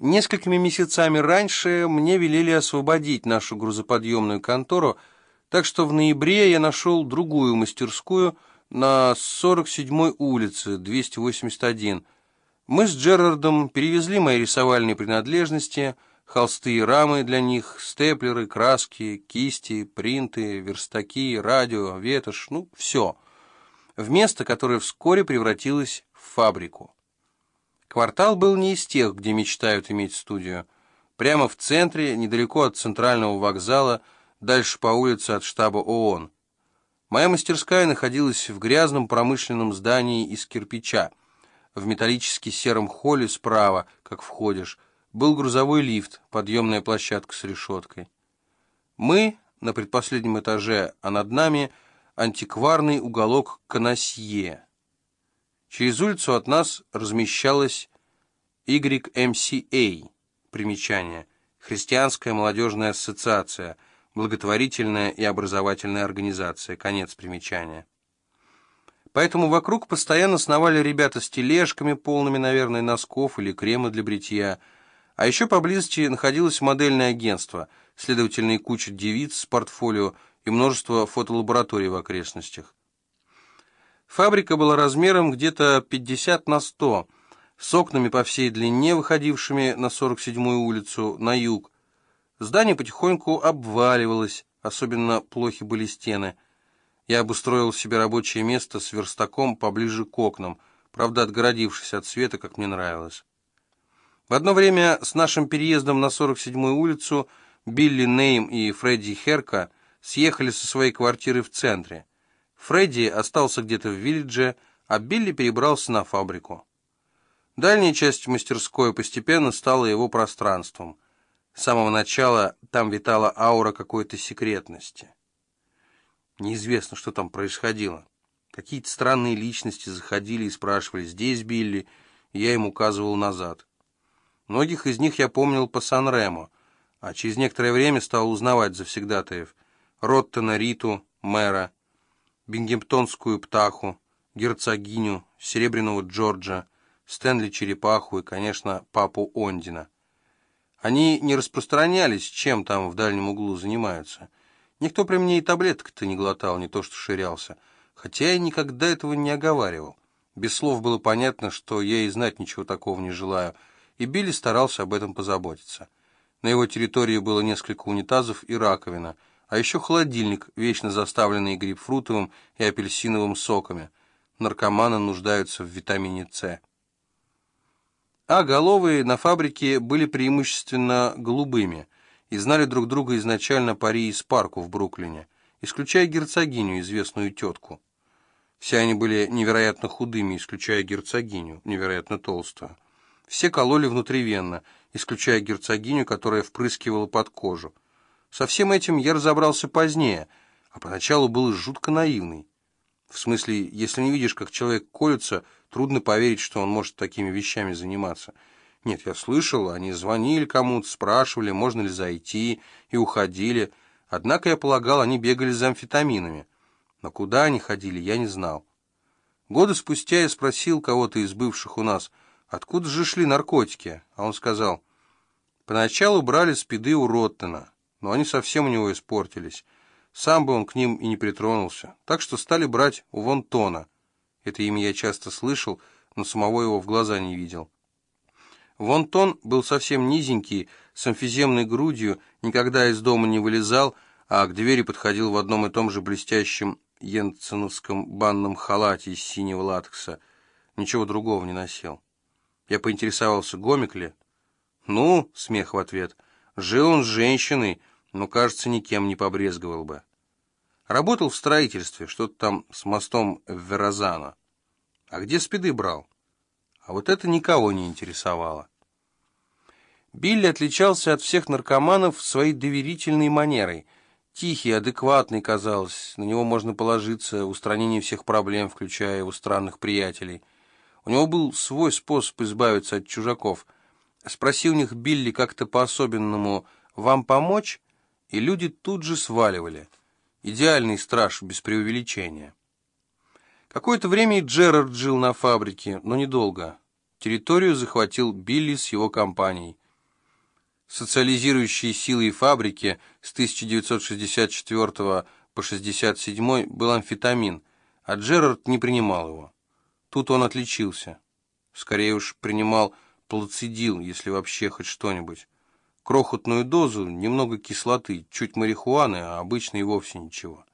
Несколькими месяцами раньше мне велели освободить нашу грузоподъемную контору, так что в ноябре я нашел другую мастерскую на 47-й улице, 281. Мы с Джерардом перевезли мои рисовальные принадлежности, холсты и рамы для них, степлеры, краски, кисти, принты, верстаки, радио, ветошь, ну, все, в место, которое вскоре превратилось в фабрику. Квартал был не из тех, где мечтают иметь студию. Прямо в центре, недалеко от центрального вокзала, дальше по улице от штаба ООН. Моя мастерская находилась в грязном промышленном здании из кирпича. В металлически сером холле справа, как входишь, был грузовой лифт, подъемная площадка с решеткой. Мы на предпоследнем этаже, а над нами антикварный уголок Канасье. Через улицу от нас размещалась YMCA, примечание, Христианская молодежная ассоциация, благотворительная и образовательная организация, конец примечания. Поэтому вокруг постоянно сновали ребята с тележками, полными, наверное, носков или крема для бритья, а еще поблизости находилось модельное агентство, следовательно, куча девиц с портфолио и множество фотолабораторий в окрестностях. Фабрика была размером где-то 50 на 100, с окнами по всей длине, выходившими на 47-ю улицу, на юг. Здание потихоньку обваливалось, особенно плохи были стены. Я обустроил себе рабочее место с верстаком поближе к окнам, правда, отгородившись от света, как мне нравилось. В одно время с нашим переездом на 47-ю улицу Билли Нейм и Фредди Херка съехали со своей квартиры в центре. Фредди остался где-то в Виллидже, а Билли перебрался на фабрику. Дальняя часть мастерской постепенно стала его пространством. С самого начала там витала аура какой-то секретности. Неизвестно, что там происходило. Какие-то странные личности заходили и спрашивали, здесь Билли, и я им указывал назад. Многих из них я помнил по Сан-Ремо, а через некоторое время стал узнавать завсегдатаев. Роттена, Риту, мэра, Бингемптонскую птаху, герцогиню, Серебряного Джорджа, Стэнли Черепаху и, конечно, папу Ондина. Они не распространялись, чем там в дальнем углу занимаются. Никто при мне и таблеток-то не глотал, не то что ширялся, хотя я никогда этого не оговаривал. Без слов было понятно, что я и знать ничего такого не желаю, и Билли старался об этом позаботиться. На его территории было несколько унитазов и раковина — а еще холодильник, вечно заставленный грейпфрутовым и апельсиновым соками. Наркоманы нуждаются в витамине С. А головые на фабрике были преимущественно голубыми и знали друг друга изначально по Риис Парку в Бруклине, исключая герцогиню, известную тетку. Все они были невероятно худыми, исключая герцогиню, невероятно толстую. Все кололи внутривенно, исключая герцогиню, которая впрыскивала под кожу. Со всем этим я разобрался позднее, а поначалу был жутко наивный. В смысле, если не видишь, как человек колется, трудно поверить, что он может такими вещами заниматься. Нет, я слышал, они звонили кому-то, спрашивали, можно ли зайти, и уходили. Однако, я полагал, они бегали за амфетаминами. Но куда они ходили, я не знал. Годы спустя я спросил кого-то из бывших у нас, откуда же шли наркотики, а он сказал, поначалу брали спиды у Роттена но они совсем у него испортились. Сам бы он к ним и не притронулся. Так что стали брать у Вонтона. Это имя я часто слышал, но самого его в глаза не видел. Вонтон был совсем низенький, с эмфиземной грудью, никогда из дома не вылезал, а к двери подходил в одном и том же блестящем йенсеновском банном халате из синего латекса. Ничего другого не носил. Я поинтересовался, гомик ли? «Ну», — смех в ответ, — «жил он с женщиной, но, кажется, никем не побрезговал бы. Работал в строительстве, что-то там с мостом в Верозано. А где спиды брал? А вот это никого не интересовало. Билли отличался от всех наркоманов своей доверительной манерой. Тихий, адекватный, казалось, на него можно положиться, устранение всех проблем, включая его странных приятелей. У него был свой способ избавиться от чужаков. Спроси у них Билли как-то по-особенному «Вам помочь?» И люди тут же сваливали. Идеальный страж, без преувеличения. Какое-то время и Джерард жил на фабрике, но недолго. Территорию захватил Билли с его компанией. социализирующей силой фабрики с 1964 по 1967 был амфетамин, а Джерард не принимал его. Тут он отличился. Скорее уж принимал плацидил, если вообще хоть что-нибудь. Крохотную дозу, немного кислоты, чуть марихуаны, а обычно и вовсе ничего.